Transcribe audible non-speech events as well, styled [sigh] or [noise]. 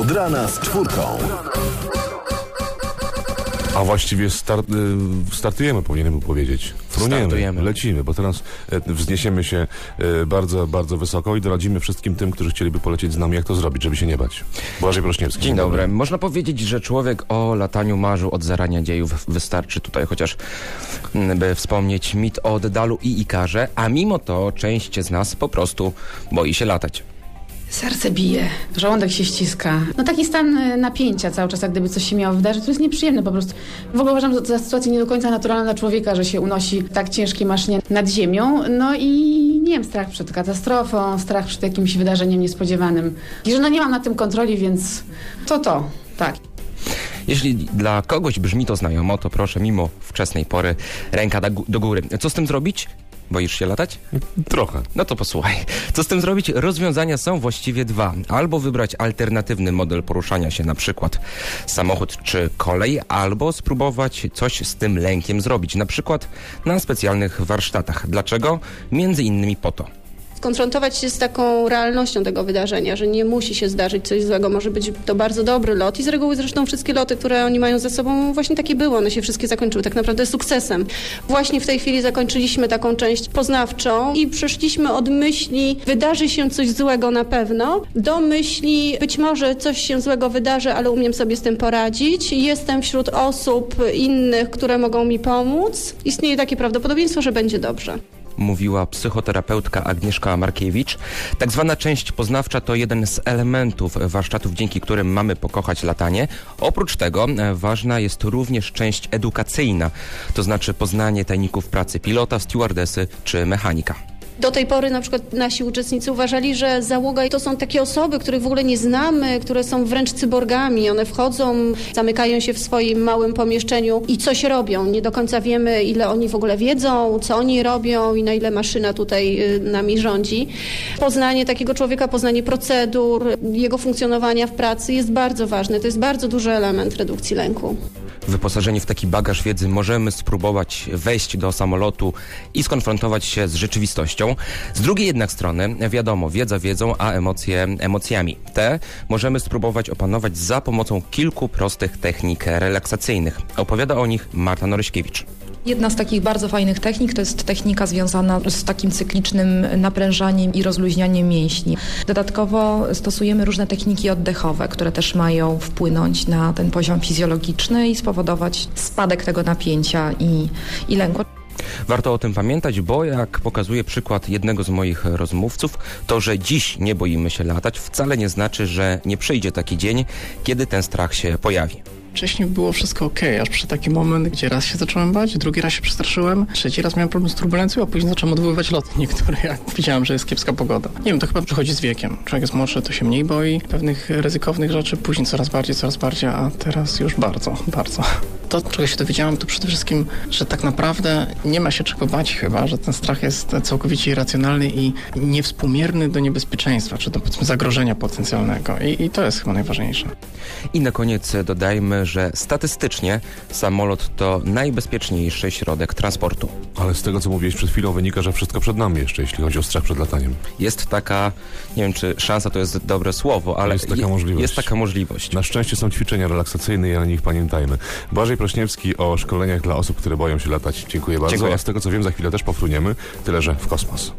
Od rana z czwórką. A właściwie start, y, startujemy, powinienem powiedzieć. Fruniemy, Startujemy. lecimy, bo teraz e, wzniesiemy się e, bardzo, bardzo wysoko i doradzimy wszystkim tym, którzy chcieliby polecieć z nami, jak to zrobić, żeby się nie bać. Błażej Prośniewski. Dzień dobry. Można powiedzieć, że człowiek o lataniu marzył od zarania dziejów. Wystarczy tutaj chociaż, mm, by wspomnieć mit o Dedalu i Ikarze, a mimo to część z nas po prostu boi się latać. Serce bije, żołądek się ściska. No taki stan y, napięcia cały czas, jak gdyby coś się miało wydarzyć, to jest nieprzyjemne po prostu. W ogóle uważam, że za sytuację nie do końca naturalna dla człowieka, że się unosi tak ciężkiej maszynie nad ziemią. No i nie wiem, strach przed katastrofą, strach przed jakimś wydarzeniem niespodziewanym. I że no nie mam na tym kontroli, więc to to, tak. Jeśli dla kogoś brzmi to znajomo, to proszę mimo wczesnej pory ręka do góry. Co z tym zrobić? Boisz się latać? Trochę. No to posłuchaj. Co z tym zrobić? Rozwiązania są właściwie dwa. Albo wybrać alternatywny model poruszania się, na przykład samochód czy kolej, albo spróbować coś z tym lękiem zrobić, na przykład na specjalnych warsztatach. Dlaczego? Między innymi po to. Skonfrontować się z taką realnością tego wydarzenia, że nie musi się zdarzyć coś złego, może być to bardzo dobry lot i z reguły zresztą wszystkie loty, które oni mają ze sobą właśnie takie były, one się wszystkie zakończyły tak naprawdę sukcesem. Właśnie w tej chwili zakończyliśmy taką część poznawczą i przeszliśmy od myśli wydarzy się coś złego na pewno do myśli być może coś się złego wydarzy, ale umiem sobie z tym poradzić. Jestem wśród osób innych, które mogą mi pomóc. Istnieje takie prawdopodobieństwo, że będzie dobrze. Mówiła psychoterapeutka Agnieszka Markiewicz. Tak zwana część poznawcza to jeden z elementów warsztatów, dzięki którym mamy pokochać latanie. Oprócz tego e, ważna jest również część edukacyjna, to znaczy poznanie tajników pracy pilota, stewardesy czy mechanika. Do tej pory na przykład nasi uczestnicy uważali, że załoga to są takie osoby, których w ogóle nie znamy, które są wręcz cyborgami. One wchodzą, zamykają się w swoim małym pomieszczeniu i coś robią. Nie do końca wiemy, ile oni w ogóle wiedzą, co oni robią i na ile maszyna tutaj y, nami rządzi. Poznanie takiego człowieka, poznanie procedur, jego funkcjonowania w pracy jest bardzo ważne. To jest bardzo duży element redukcji lęku. Wyposażeni w taki bagaż wiedzy możemy spróbować wejść do samolotu i skonfrontować się z rzeczywistością. Z drugiej jednak strony, wiadomo, wiedza wiedzą, a emocje emocjami. Te możemy spróbować opanować za pomocą kilku prostych technik relaksacyjnych. Opowiada o nich Marta Noryśkiewicz. Jedna z takich bardzo fajnych technik to jest technika związana z takim cyklicznym naprężaniem i rozluźnianiem mięśni. Dodatkowo stosujemy różne techniki oddechowe, które też mają wpłynąć na ten poziom fizjologiczny i spowodować spadek tego napięcia i, i lęku. Warto o tym pamiętać, bo jak pokazuje przykład jednego z moich rozmówców, to, że dziś nie boimy się latać, wcale nie znaczy, że nie przyjdzie taki dzień, kiedy ten strach się pojawi. Wcześniej było wszystko ok, aż przy taki moment, gdzie raz się zacząłem bać, drugi raz się przestraszyłem, trzeci raz miałem problem z turbulencją, a później zacząłem odwoływać loty niektóre, [laughs] jak widziałem, że jest kiepska pogoda. Nie wiem, to chyba przychodzi z wiekiem. Człowiek jest młodszy, to się mniej boi pewnych ryzykownych rzeczy, później coraz bardziej, coraz bardziej, a teraz już bardzo, bardzo. To, czego się dowiedziałem, to przede wszystkim, że tak naprawdę nie ma się czego bać chyba, że ten strach jest całkowicie irracjonalny i niewspółmierny do niebezpieczeństwa, czy do powiedzmy zagrożenia potencjalnego. I, I to jest chyba najważniejsze. I na koniec dodajmy, że statystycznie samolot to najbezpieczniejszy środek transportu. Ale z tego, co mówiłeś przed chwilą, wynika, że wszystko przed nami jeszcze, jeśli chodzi o strach przed lataniem. Jest taka, nie wiem czy szansa to jest dobre słowo, ale Jest taka je- możliwość. Jest taka możliwość. Na szczęście są ćwiczenia relaksacyjne i na nich pamiętajmy. Błażej Prośniewski o szkoleniach dla osób, które boją się latać. Dziękuję bardzo. Dziękuję. A z tego, co wiem, za chwilę też pofruniemy, tyle że w kosmos.